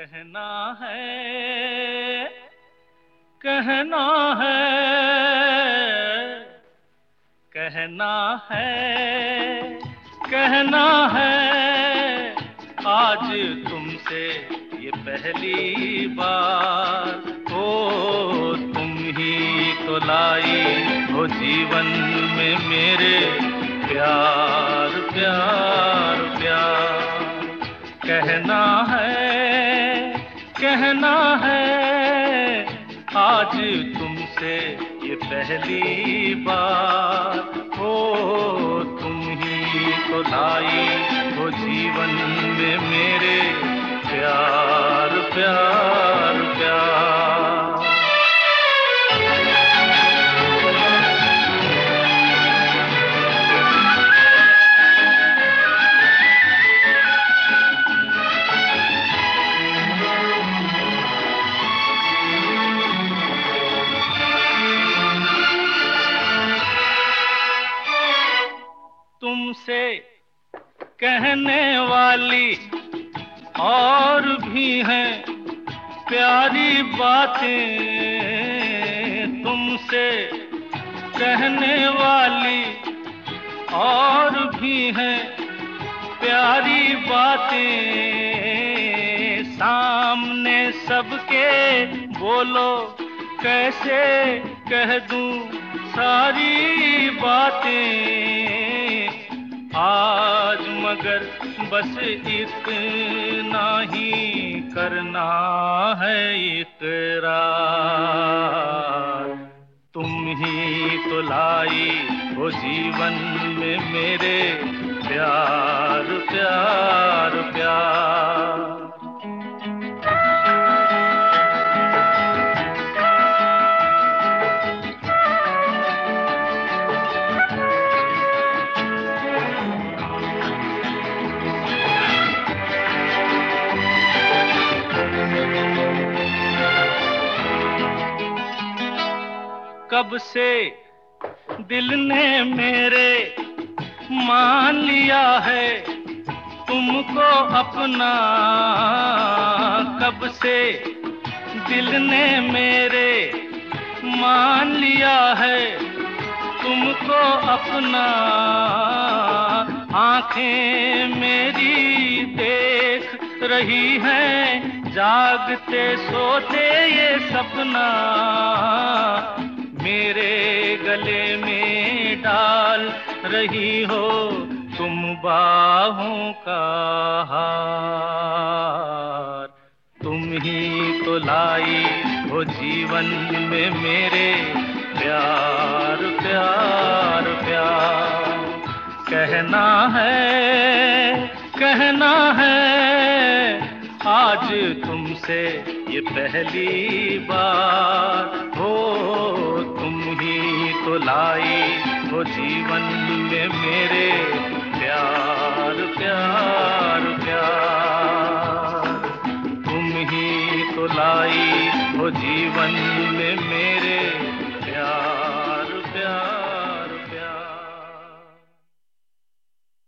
कहना है कहना है कहना है कहना है। आज तुमसे ये पहली बार, ओ, तुम ही तो लाई हो जीवन में मेरे प्यार प्यार प्यार। कहना कहना है, आज तुमसे ये पहली बार। हो तुम ही तो लाई हो जीवन में मेरे प्यार प्यार प्यार। तुमसे कहने वाली और भी हैं प्यारी बातें तुमसे कहने वाली और भी हैं प्यारी बातें। सामने सबके बोलो, कैसे कह दूँ सारी बातें? आज मगर बस इतना ही करना है इतरा तुम ही तो लाई हो जीवन में मेरे प्यार। कब से दिल ने मेरे मान लिया है? तुमको अपना कब से दिल ने मेरे मान लिया है? तुमको अपना आँखें मेरी देख रही हैं, जागते सोते ये सपना। मेरे गले में डाल रही हो तुम बाहों का हार। तुम ही तो लाई हो जीवन में मेरे प्यार प्यार प्यार। कहना है कहना है, आज तुमसे ये पहली बार लाई वो जीवन में मेरे। प्यार प्यार प्यार। तुम ही तो लाई वो जीवन में मेरे।